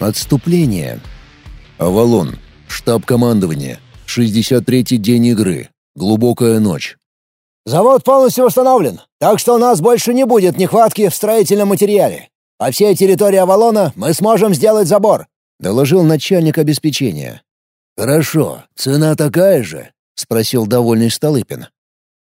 Отступление. Авалон. Штаб командования. 63-й день игры. Глубокая ночь. «Завод полностью восстановлен, так что у нас больше не будет нехватки в строительном материале. По всей территории Авалона мы сможем сделать забор», — доложил начальник обеспечения. «Хорошо. Цена такая же?» — спросил довольный Столыпин.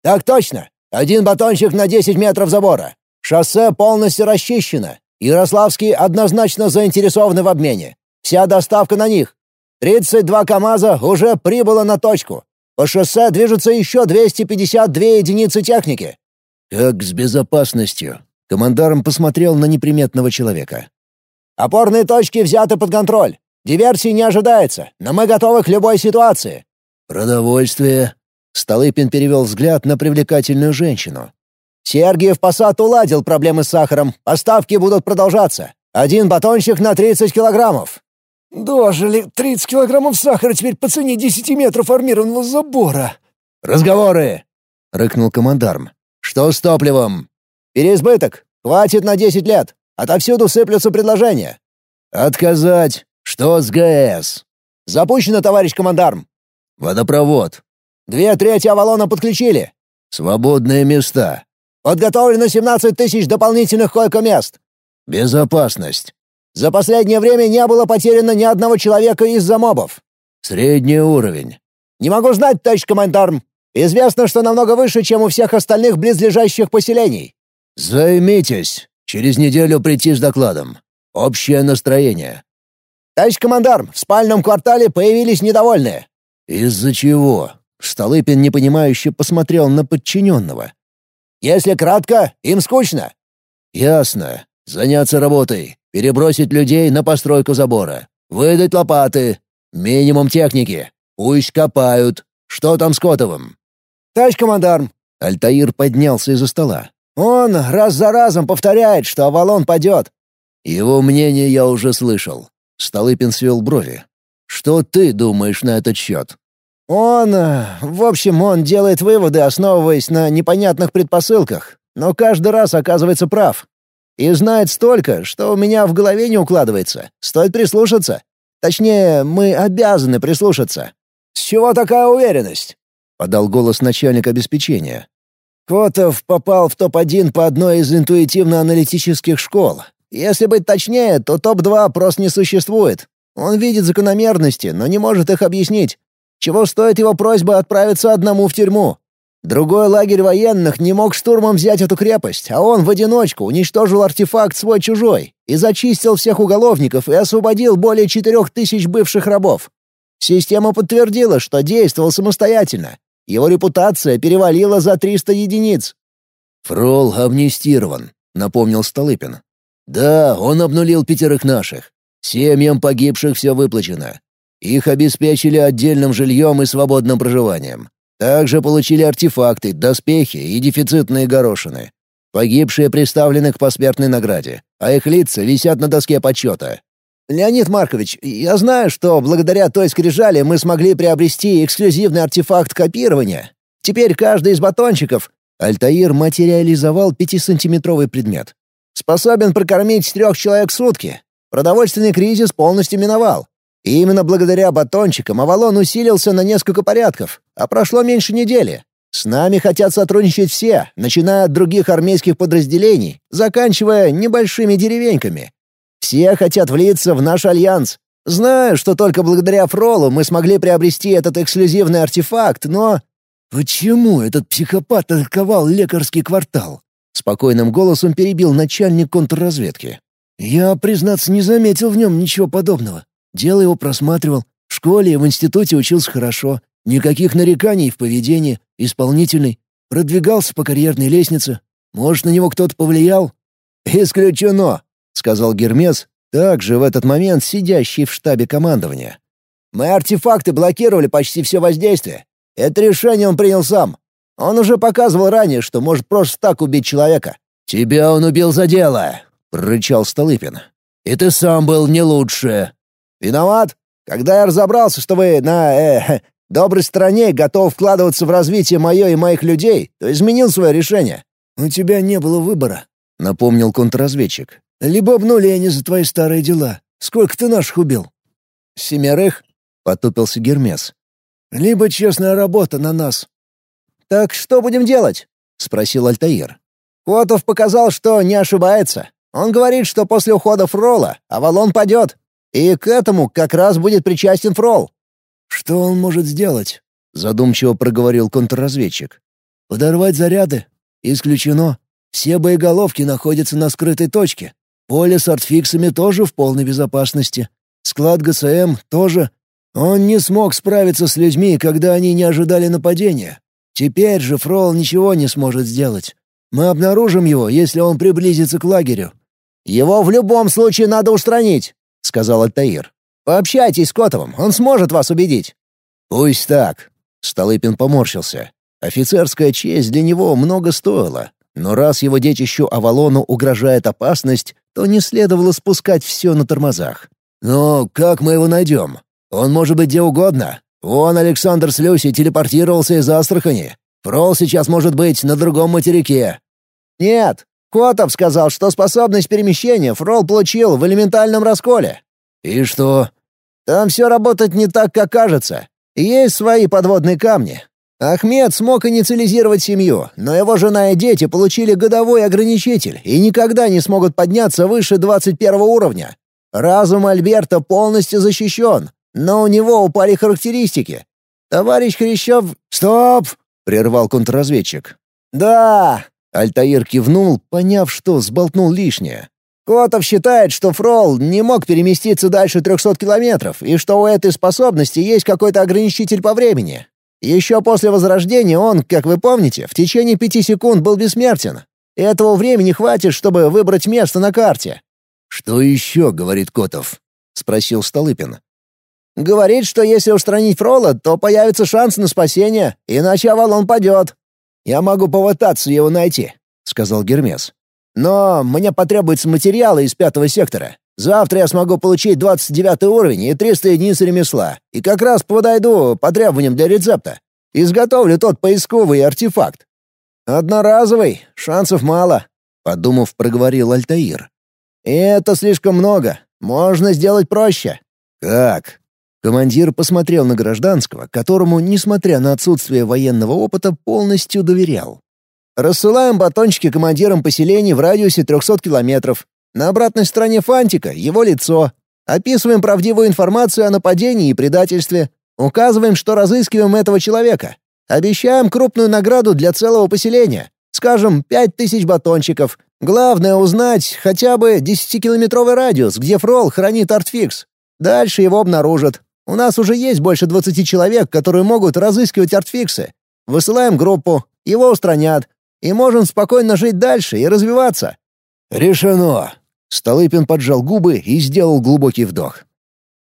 «Так точно. Один батончик на 10 метров забора. Шоссе полностью расчищено. Ярославские однозначно заинтересованы в обмене. Вся доставка на них. 32 КАМАЗа уже прибыло на точку. По шоссе движется еще 252 единицы техники». «Как с безопасностью?» Командарм посмотрел на неприметного человека. «Опорные точки взяты под контроль. Диверсии не ожидается, но мы готовы к любой ситуации». «Продовольствие?» Столыпин перевел взгляд на привлекательную женщину. Сергиев Посад уладил проблемы с сахаром. Поставки будут продолжаться. Один батончик на 30 килограммов». «Дожили. 30 килограммов сахара теперь по цене 10 метров армированного забора». «Разговоры!» — рыкнул командарм. «Что с топливом?» «Переизбыток. Хватит на 10 лет. Отовсюду сыплются предложения». «Отказать. Что с ГС?» «Запущено, товарищ командарм». «Водопровод». «Две трети Авалона подключили». «Свободные места». Подготовлено 17 тысяч дополнительных койко-мест. Безопасность. За последнее время не было потеряно ни одного человека из-за мобов. Средний уровень. Не могу знать, товарищ командарм. Известно, что намного выше, чем у всех остальных близлежащих поселений. Займитесь. Через неделю прийти с докладом. Общее настроение. Товарищ командарм, в спальном квартале появились недовольные. Из-за чего? Столыпин непонимающе посмотрел на подчиненного. Если кратко, им скучно». «Ясно. Заняться работой. Перебросить людей на постройку забора. Выдать лопаты. Минимум техники. Пусть копают. Что там с Котовым?» «Товарищ командарм». Альтаир поднялся из-за стола. «Он раз за разом повторяет, что Авалон падет». «Его мнение я уже слышал». Столыпин свел брови. «Что ты думаешь на этот счет?» Он... Э, в общем, он делает выводы, основываясь на непонятных предпосылках, но каждый раз оказывается прав. И знает столько, что у меня в голове не укладывается. Стоит прислушаться. Точнее, мы обязаны прислушаться. «С чего такая уверенность?» — подал голос начальник обеспечения. Котов попал в топ-1 по одной из интуитивно-аналитических школ. Если быть точнее, то топ-2 просто не существует. Он видит закономерности, но не может их объяснить. Чего стоит его просьба отправиться одному в тюрьму? Другой лагерь военных не мог штурмом взять эту крепость, а он в одиночку уничтожил артефакт свой-чужой и зачистил всех уголовников и освободил более четырех тысяч бывших рабов. Система подтвердила, что действовал самостоятельно. Его репутация перевалила за 300 единиц. «Фрол амнистирован», — напомнил Столыпин. «Да, он обнулил пятерых наших. Семьям погибших все выплачено. Их обеспечили отдельным жильем и свободным проживанием. Также получили артефакты, доспехи и дефицитные горошины. Погибшие представлены к посмертной награде, а их лица висят на доске почета. «Леонид Маркович, я знаю, что благодаря той скрижали мы смогли приобрести эксклюзивный артефакт копирования. Теперь каждый из батончиков...» Альтаир материализовал пятисантиметровый предмет. «Способен прокормить трех человек в сутки. Продовольственный кризис полностью миновал. И именно благодаря батончикам Авалон усилился на несколько порядков, а прошло меньше недели. С нами хотят сотрудничать все, начиная от других армейских подразделений, заканчивая небольшими деревеньками. Все хотят влиться в наш альянс. Знаю, что только благодаря Фролу мы смогли приобрести этот эксклюзивный артефакт, но... «Почему этот психопат атаковал лекарский квартал?» Спокойным голосом перебил начальник контрразведки. «Я, признаться, не заметил в нем ничего подобного. Дело его просматривал. В школе и в институте учился хорошо. Никаких нареканий в поведении. Исполнительный. Продвигался по карьерной лестнице. Может, на него кто-то повлиял? «Исключено», — сказал Гермес, также в этот момент сидящий в штабе командования. «Мы артефакты блокировали почти все воздействие. Это решение он принял сам. Он уже показывал ранее, что может просто так убить человека». «Тебя он убил за дело», — прорычал Столыпин. «И ты сам был не лучше. Виноват? Когда я разобрался, что вы на э, доброй стороне готов вкладываться в развитие мое и моих людей, то изменил свое решение». «У тебя не было выбора», — напомнил контрразведчик. «Либо обнуление за твои старые дела, Сколько ты наших убил?» «Семерых?» — потупился Гермес. «Либо честная работа на нас». «Так что будем делать?» — спросил Альтаир. «Котов показал, что не ошибается. Он говорит, что после ухода Фрола Авалон падет. И к этому как раз будет причастен Фрол». «Что он может сделать?» — задумчиво проговорил контрразведчик. «Подорвать заряды? Исключено. Все боеголовки находятся на скрытой точке. Поле с артфиксами тоже в полной безопасности. Склад ГСМ тоже. Он не смог справиться с людьми, когда они не ожидали нападения. Теперь же Фрол ничего не сможет сделать. Мы обнаружим его, если он приблизится к лагерю». «Его в любом случае надо устранить», — сказал Альтаир. «Пообщайтесь с Котовым, он сможет вас убедить». «Пусть так», — Столыпин поморщился. Офицерская честь для него много стоила, но раз его детищу Авалону угрожает опасность, то не следовало спускать все на тормозах. «Но как мы его найдем? Он может быть где угодно. Вон Александр с Люсей телепортировался из Астрахани. Фрол сейчас может быть на другом материке». «Нет, Котов сказал, что способность перемещения Фрол получил в элементальном расколе». «И что?» «Там все работает не так, как кажется. Есть свои подводные камни. Ахмед смог инициализировать семью, но его жена и дети получили годовой ограничитель и никогда не смогут подняться выше 21 уровня. Разум Альберта полностью защищен, но у него упали характеристики. Товарищ Хрящев... «Стоп!» — прервал контрразведчик. «Да!» — Альтаир кивнул, поняв, что сболтнул лишнее. Котов считает, что Фрол не мог переместиться дальше 300 километров, и что у этой способности есть какой-то ограничитель по времени. Еще после Возрождения он, как вы помните, в течение пяти секунд был бессмертен. Этого времени хватит, чтобы выбрать место на карте». «Что еще?» — говорит Котов. — спросил Столыпин. «Говорит, что если устранить Фрола, то появится шанс на спасение, иначе Авалон падет. Я могу попытаться его найти», — сказал Гермес. «Но мне потребуются материалы из пятого сектора. Завтра я смогу получить 29 уровень и 300 единиц ремесла, и как раз подойду по требованиям для рецепта. Изготовлю тот поисковый артефакт. Одноразовый, шансов мало», — подумав, проговорил Альтаир. «И это слишком много. Можно сделать проще». «Как?» Командир посмотрел на гражданского, которому, несмотря на отсутствие военного опыта, полностью доверял. «Рассылаем батончики командирам поселений в радиусе 300 километров. На обратной стороне фантика — его лицо. Описываем правдивую информацию о нападении и предательстве. Указываем, что разыскиваем этого человека. Обещаем крупную награду для целого поселения. Скажем, пять тысяч батончиков. Главное — узнать хотя бы 10-километровый радиус, где Фрол хранит артфикс. Дальше его обнаружат. У нас уже есть больше 20 человек, которые могут разыскивать артфиксы. Высылаем группу, его устранят. И можем спокойно жить дальше и развиваться. «Решено!» Столыпин поджал губы и сделал глубокий вдох.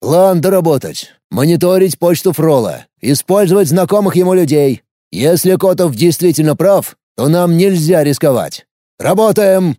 «План доработать. Мониторить почту Фрола. Использовать знакомых ему людей. Если Котов действительно прав, то нам нельзя рисковать. Работаем!»